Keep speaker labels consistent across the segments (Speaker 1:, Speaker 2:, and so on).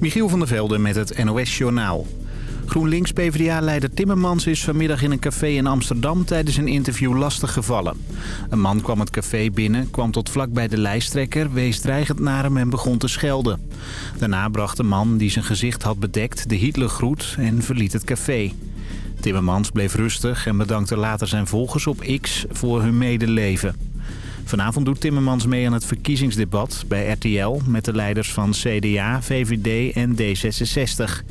Speaker 1: Michiel van der Velde met het NOS-journaal. GroenLinks-PVDA-leider Timmermans is vanmiddag in een café in Amsterdam tijdens een interview lastig gevallen. Een man kwam het café binnen, kwam tot vlak bij de lijsttrekker, wees dreigend naar hem en begon te schelden. Daarna bracht de man die zijn gezicht had bedekt de Hitlergroet en verliet het café. Timmermans bleef rustig en bedankte later zijn volgers op X voor hun medeleven. Vanavond doet Timmermans mee aan het verkiezingsdebat bij RTL... met de leiders van CDA, VVD en D66.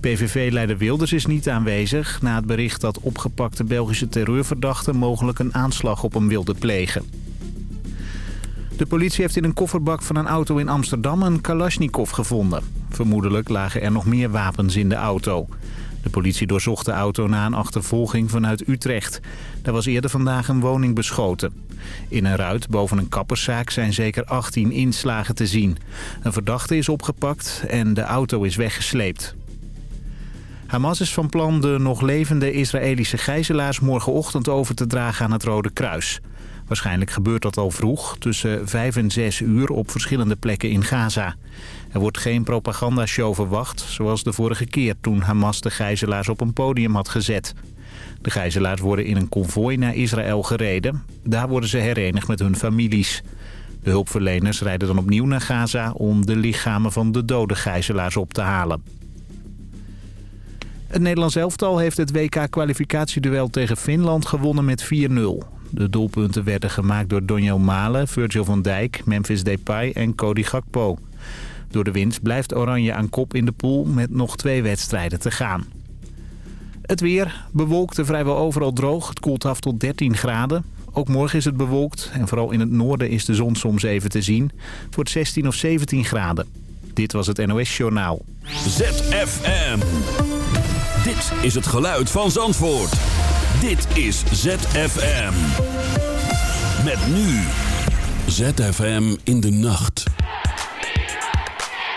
Speaker 1: PVV-leider Wilders is niet aanwezig... na het bericht dat opgepakte Belgische terreurverdachten... mogelijk een aanslag op hem wilden plegen. De politie heeft in een kofferbak van een auto in Amsterdam een Kalashnikov gevonden. Vermoedelijk lagen er nog meer wapens in de auto. De politie doorzocht de auto na een achtervolging vanuit Utrecht. Daar was eerder vandaag een woning beschoten. In een ruit boven een kapperszaak zijn zeker 18 inslagen te zien. Een verdachte is opgepakt en de auto is weggesleept. Hamas is van plan de nog levende Israëlische gijzelaars morgenochtend over te dragen aan het Rode Kruis. Waarschijnlijk gebeurt dat al vroeg, tussen 5 en 6 uur op verschillende plekken in Gaza. Er wordt geen propagandashow verwacht, zoals de vorige keer toen Hamas de gijzelaars op een podium had gezet. De gijzelaars worden in een konvooi naar Israël gereden. Daar worden ze herenigd met hun families. De hulpverleners rijden dan opnieuw naar Gaza om de lichamen van de dode gijzelaars op te halen. Het Nederlands elftal heeft het WK-kwalificatieduel tegen Finland gewonnen met 4-0. De doelpunten werden gemaakt door Donjo Malen, Virgil van Dijk, Memphis Depay en Cody Gakpo. Door de winst blijft Oranje aan kop in de pool met nog twee wedstrijden te gaan. Het weer bewolkt vrijwel overal droog. Het koelt af tot 13 graden. Ook morgen is het bewolkt en vooral in het noorden is de zon soms even te zien. Wordt 16 of 17 graden. Dit was het NOS Journaal.
Speaker 2: ZFM. Dit is het geluid van Zandvoort. Dit is ZFM. Met nu. ZFM in de nacht.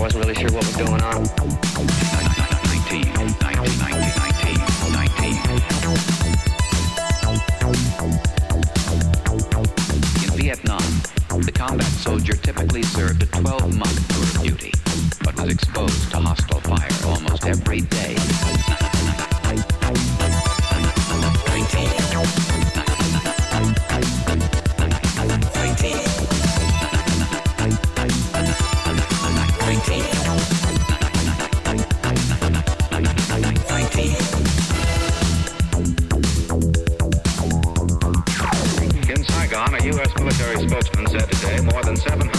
Speaker 3: Wasn't really sure what was going on.
Speaker 4: 19. 19. 19. In Vietnam, the combat soldier typically served a 12-month tour of duty, but was exposed to hostile fire almost every day.
Speaker 2: Seven.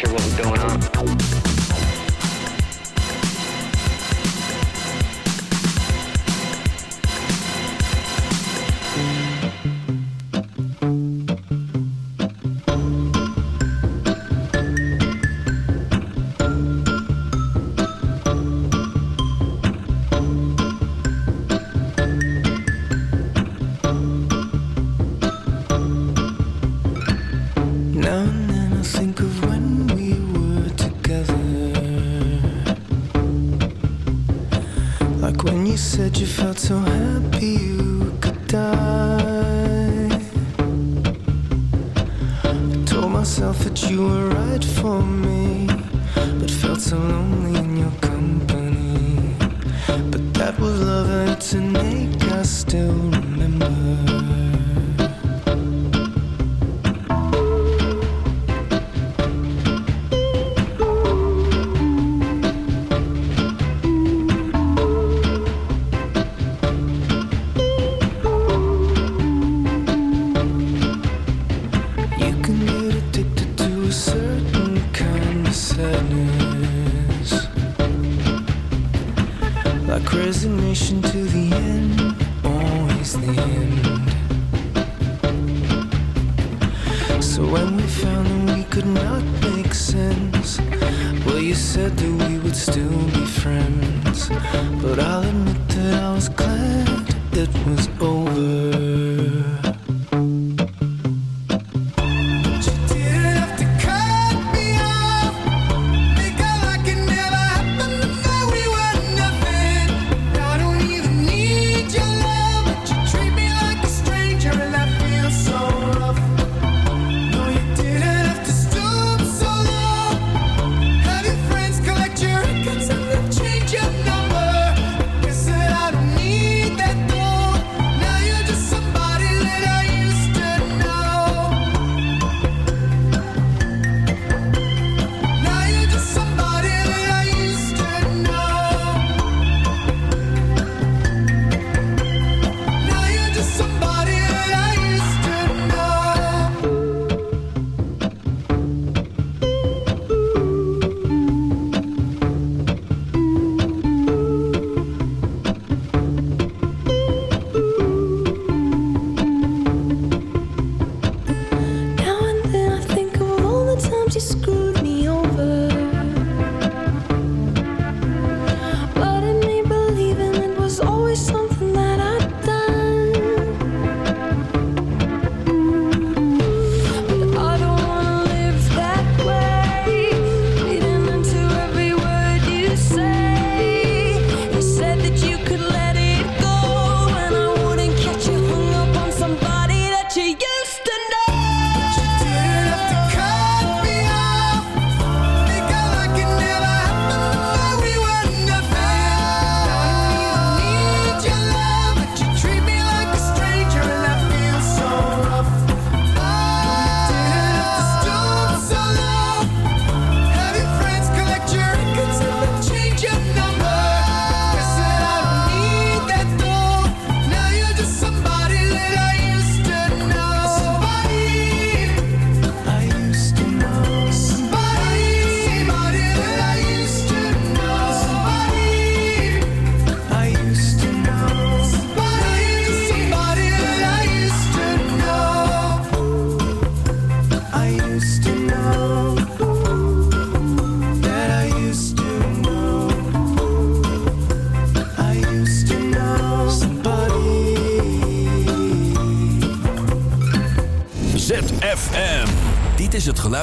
Speaker 2: sure what was going on.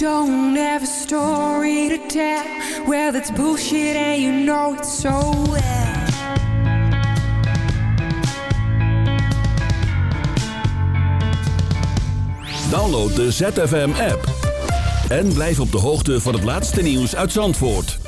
Speaker 5: don't have a story to tell. Well, that's bullshit, and you know it so well.
Speaker 6: Download de ZFM app en blijf op de hoogte van het laatste nieuws uit Zandvoort.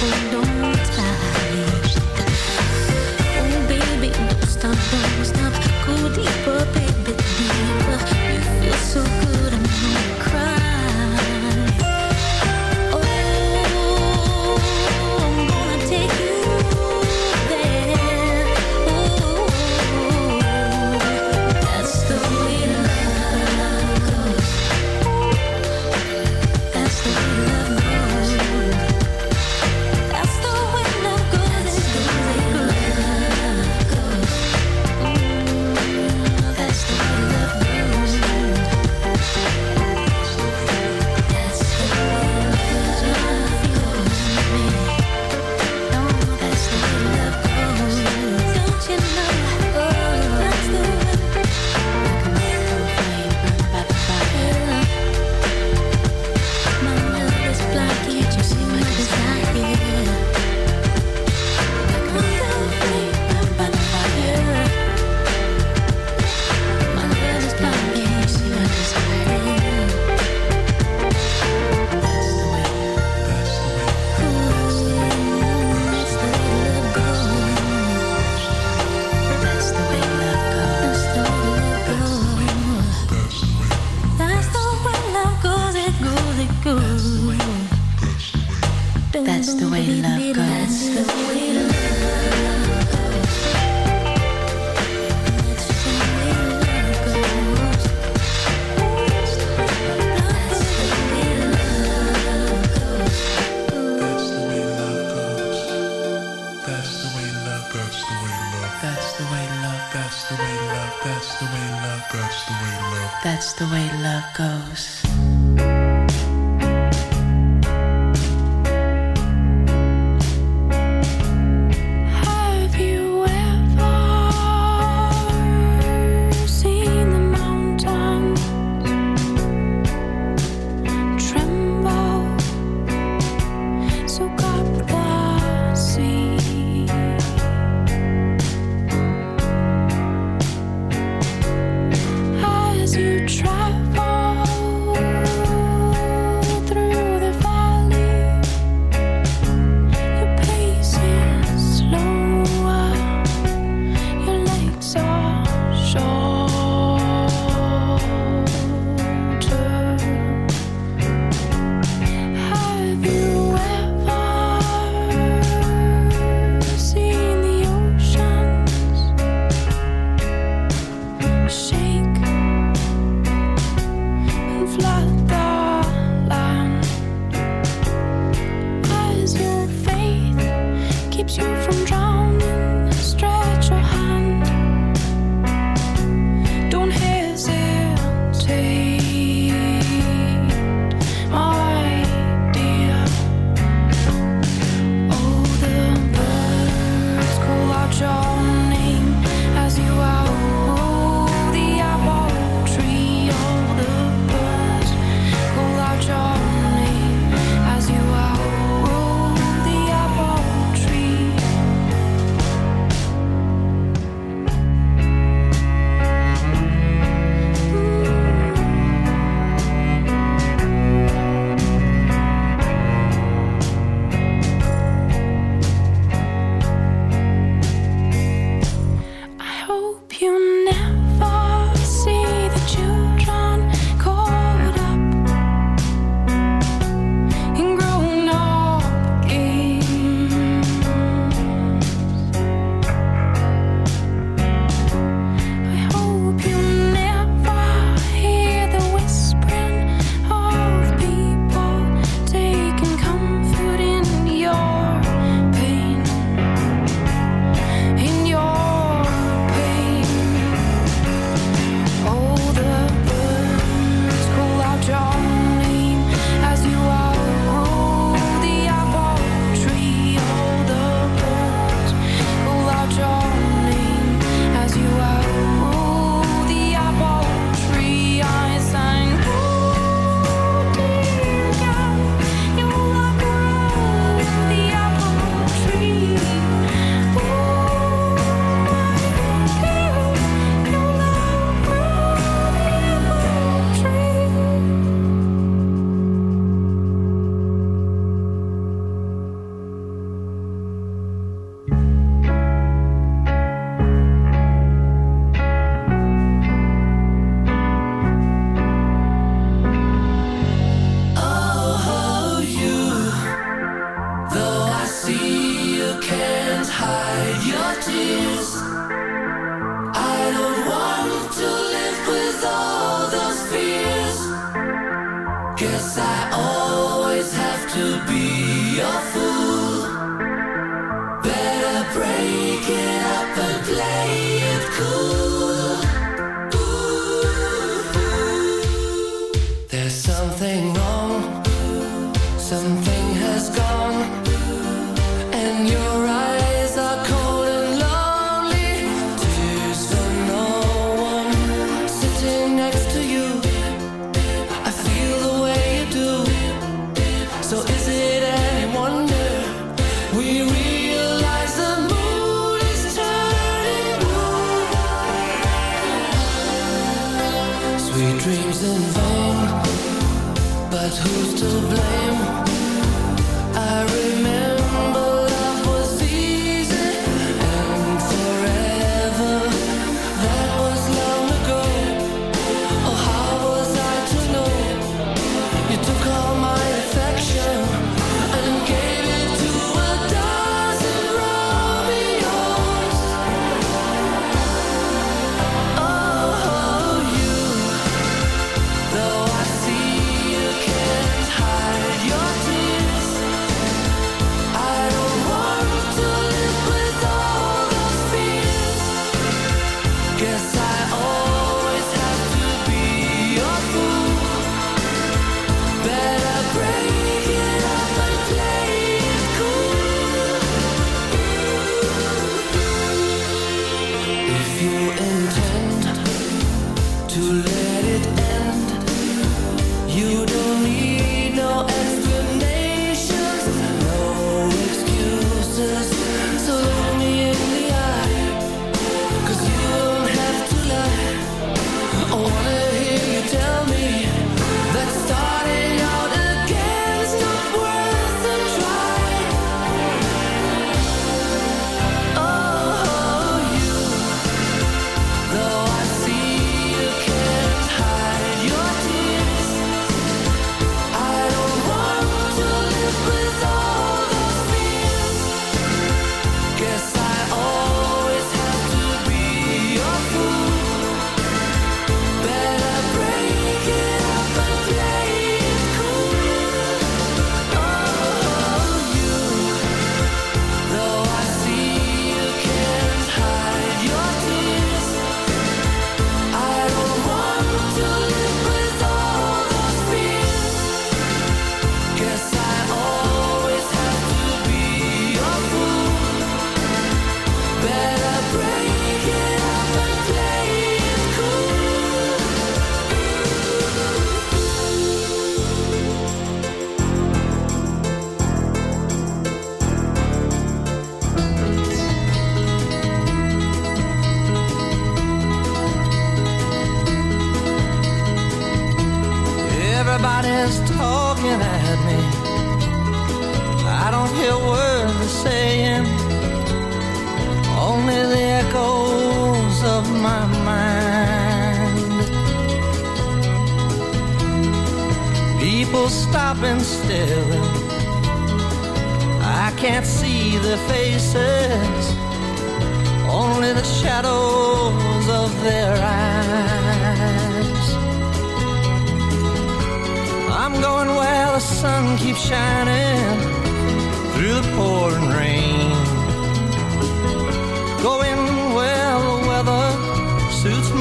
Speaker 7: people know. love, that's the way love goes. That's the way love goes.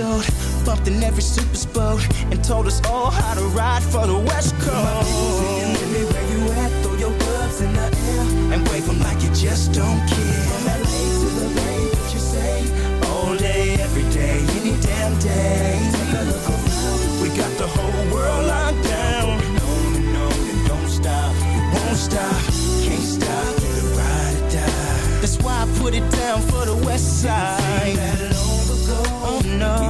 Speaker 8: Short, bumped in every super boat, and told us all how to ride for the West Coast. where you at, throw your gloves in the air, and wave 'em like you just don't care. From LA to the Bay, what you say? All day, every day, any damn day. Take a look around, we got the whole world locked down. And on and don't stop, it won't stop, can't stop, you ride or die. That's why I put it down for the West Side. Oh no,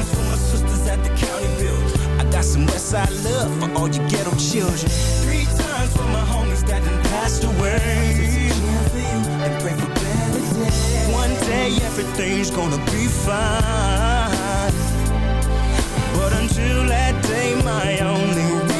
Speaker 8: Some Westside love for all you ghetto children. Three times for my homies that done passed away. Pray for better days. One day everything's gonna be fine. But until that day, my only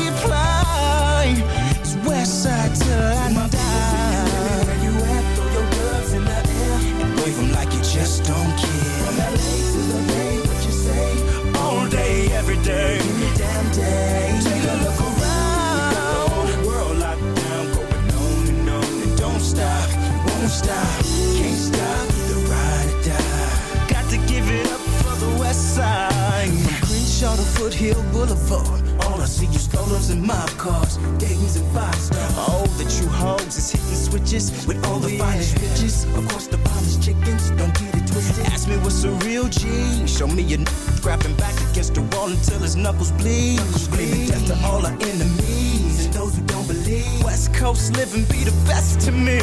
Speaker 8: Foothill Boulevard. All I see is strollers and mob cars, Dayton's and five stars. Oh, the true hoes is hitting switches with all the finest bitches. Of course, the finest chickens, don't get it twisted. Ask me what's a real G. Show me your n- grabbing back against the wall until his knuckles bleed. Screaming death to all our enemies and those who don't believe. West Coast living be the best to me.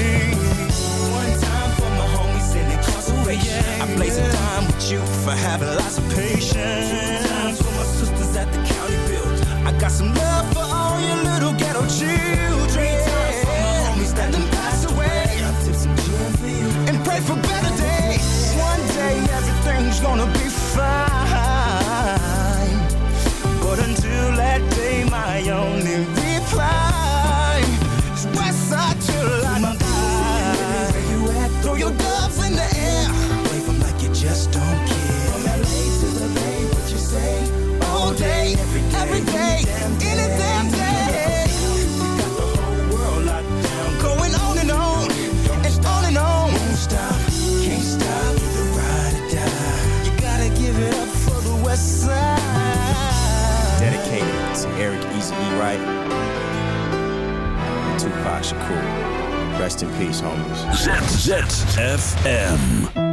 Speaker 8: One time for my homies in incarceration. Oh, I blaze a time with you for having lots of patience. I got some love for all your little ghetto children. Three times for my homies that done passed away. I tip some gin for you and pray for better days. One day everything's gonna be fine. But until that day, my only And
Speaker 9: Tupac Shakur. Rest in peace, homies.
Speaker 2: ZFM.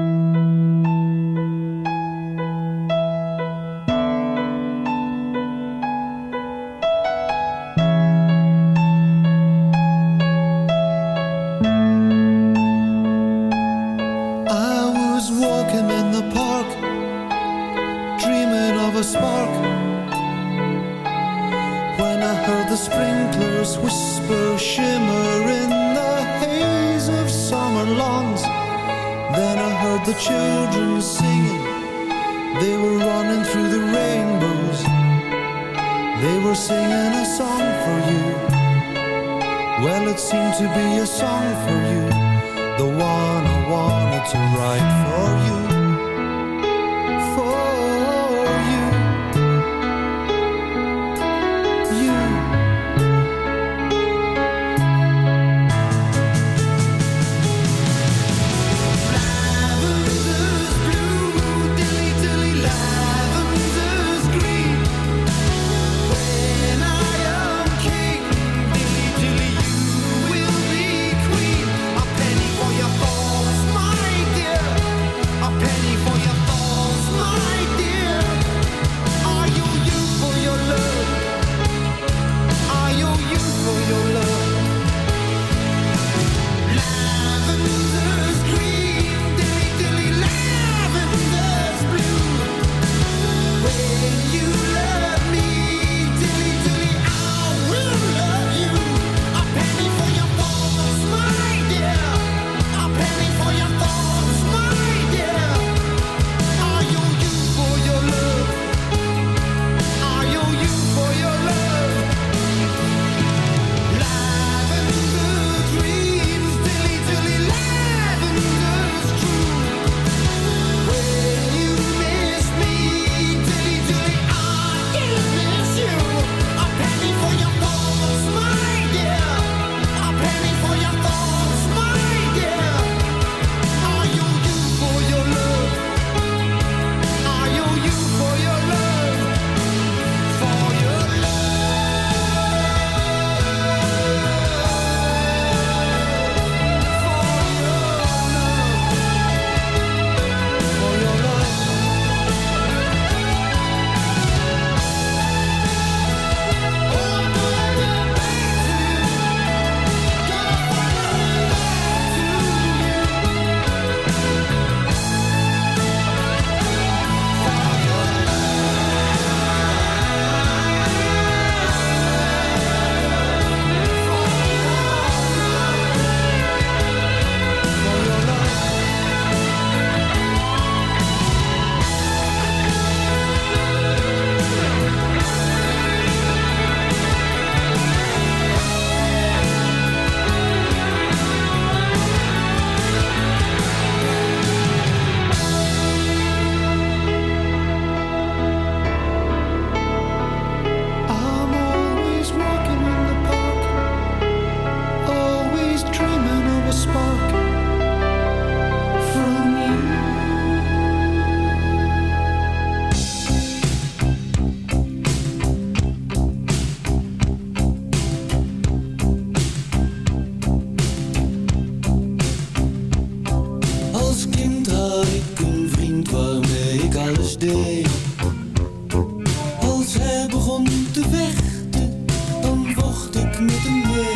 Speaker 10: te vechten, dan vocht ik met hem mee.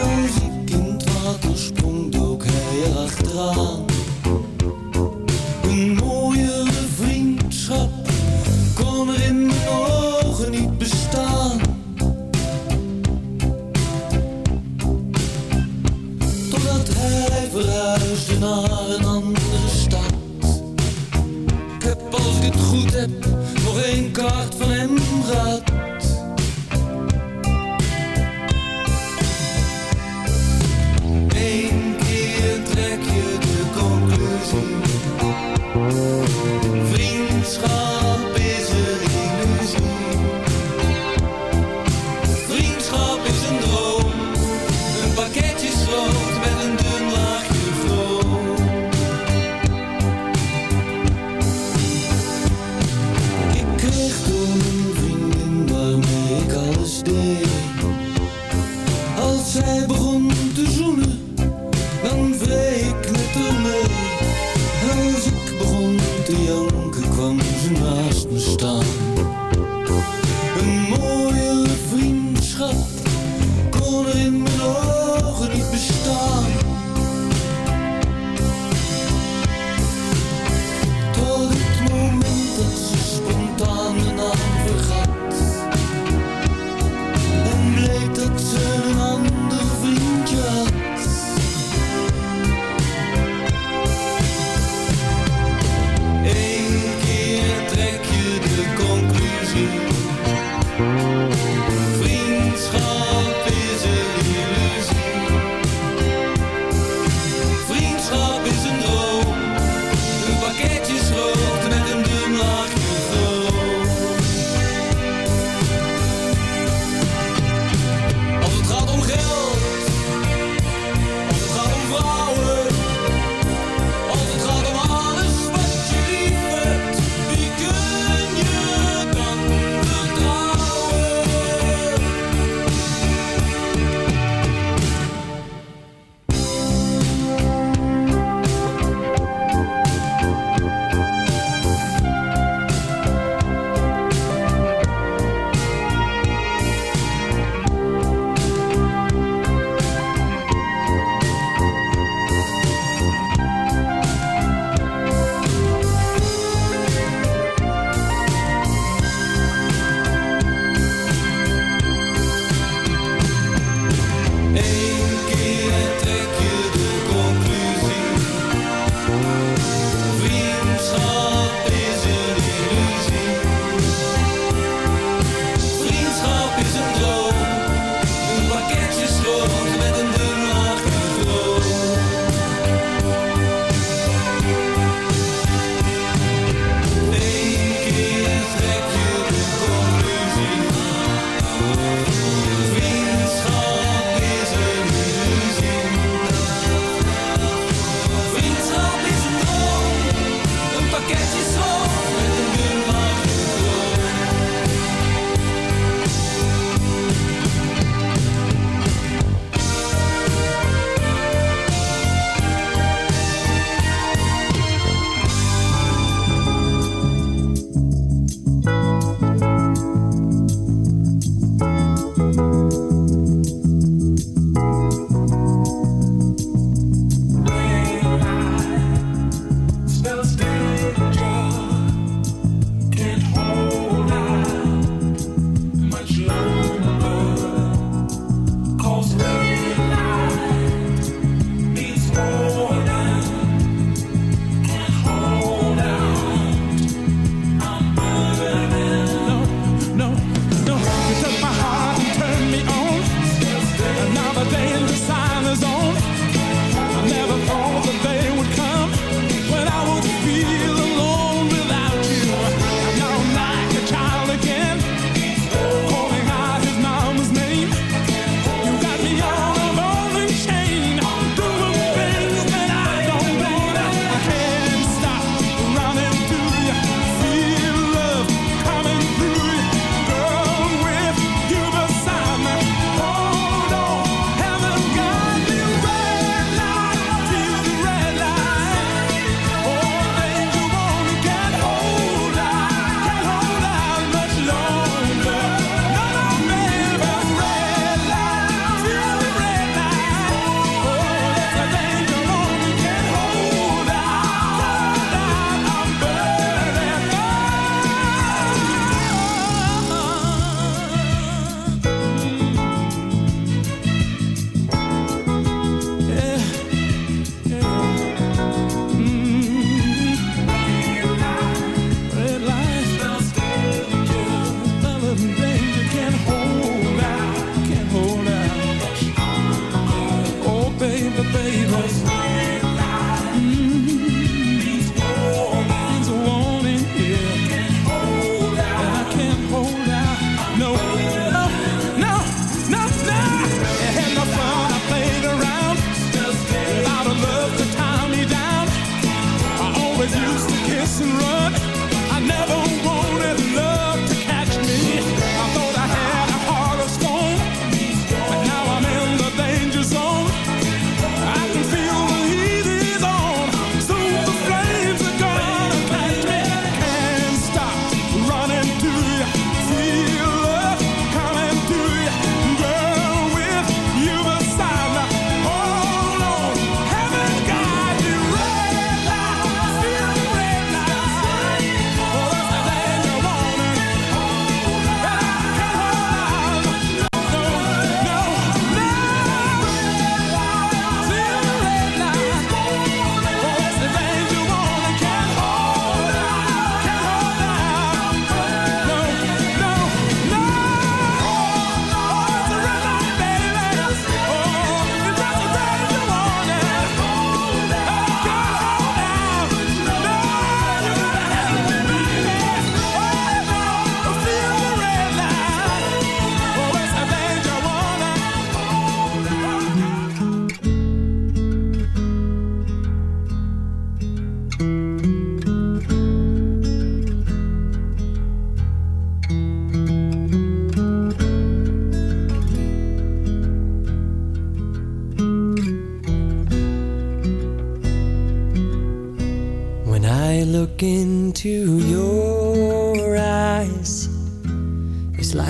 Speaker 10: Als ik kind water sprong, dook hij
Speaker 6: achteraan.
Speaker 11: Baby,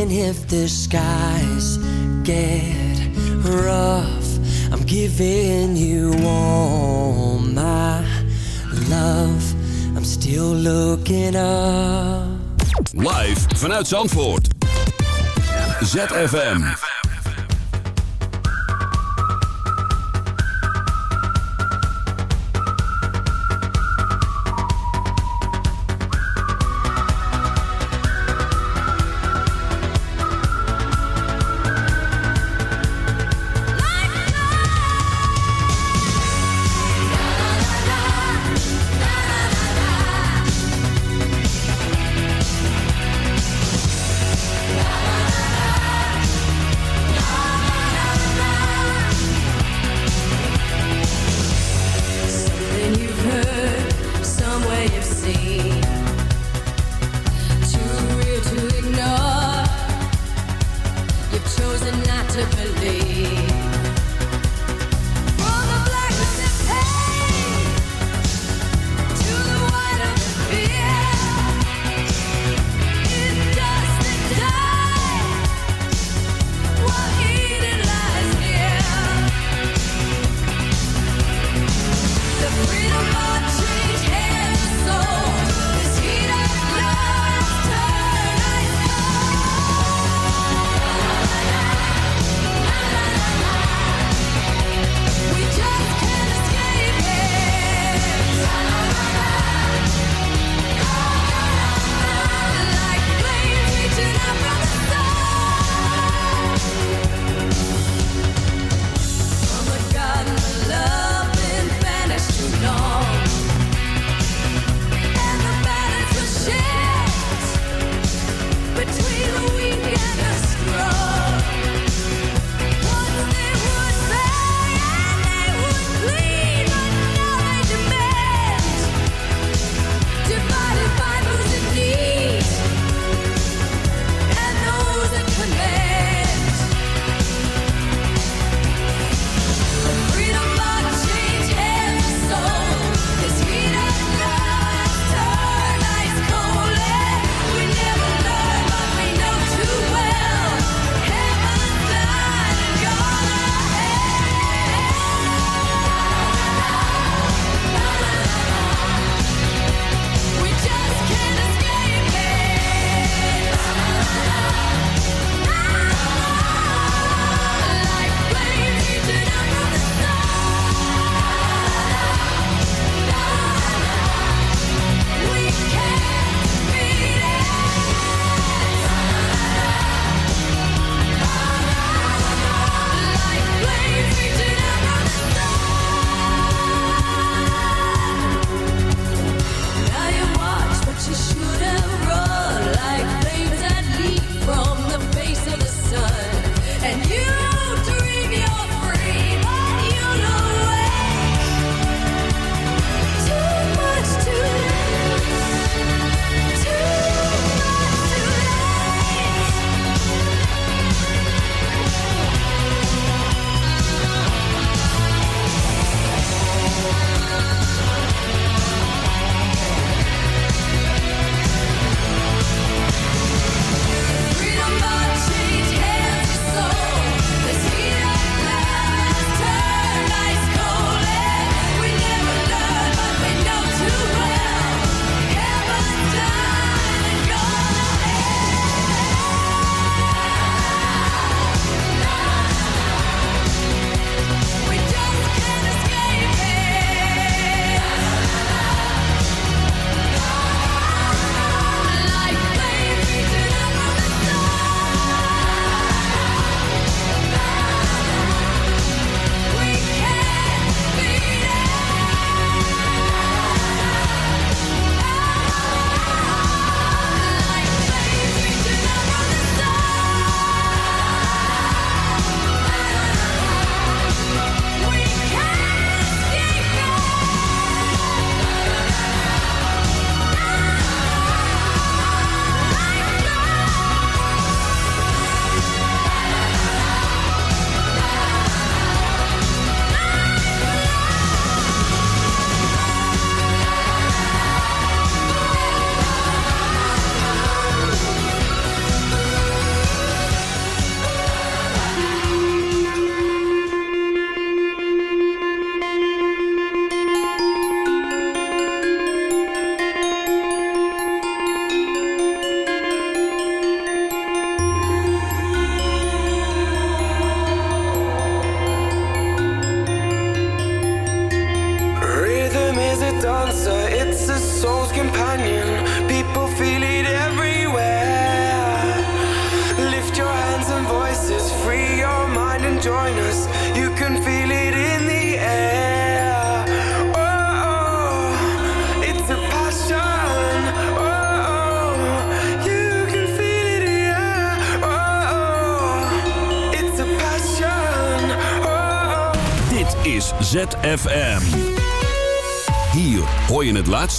Speaker 12: Even if the skies get rough, I'm giving you all my love. I'm still looking up.
Speaker 13: Live vanuit Zandvoort. ZFM.